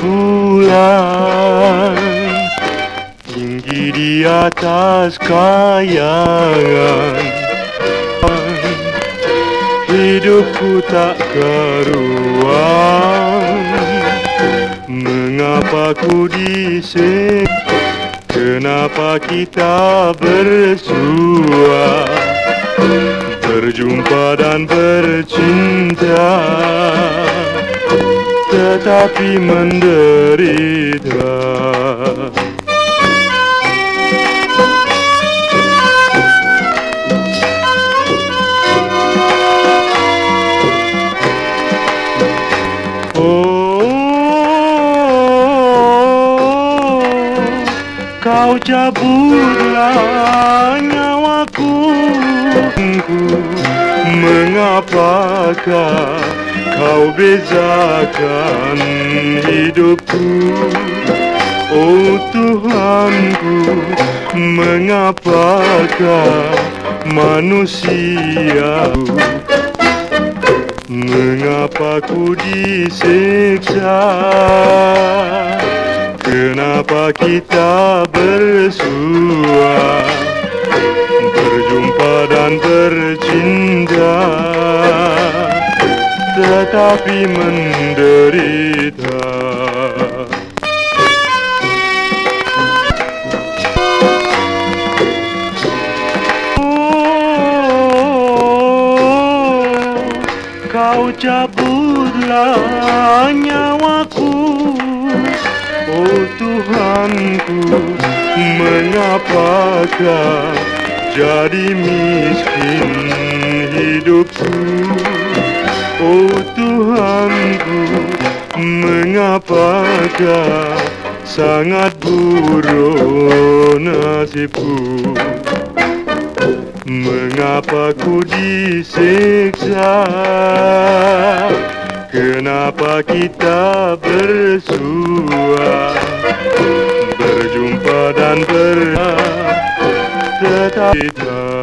bulan. Tinggi di atas kayangan. Hidupku tak karuan Mengapa ku disik Kenapa kita bersua? Berjumpa dan bercinta Tetapi menderita. Oh, kau cabutlah nyawaku. Mengapakah kau bezakan hidupku. Oh Tuhanku Mengapakah manusia Mengapa ku disiksa? Kenapa kita bersua Tetapi menderita. Kau cabutlah nyawaku Oh Tuhanku Mengapakah jadi miskin Tuhanku Mengapakah sangat buruk nasibku? Mengapa ku disiksa? Kenapa kita bersua? Berjumpa dan bertetapi tak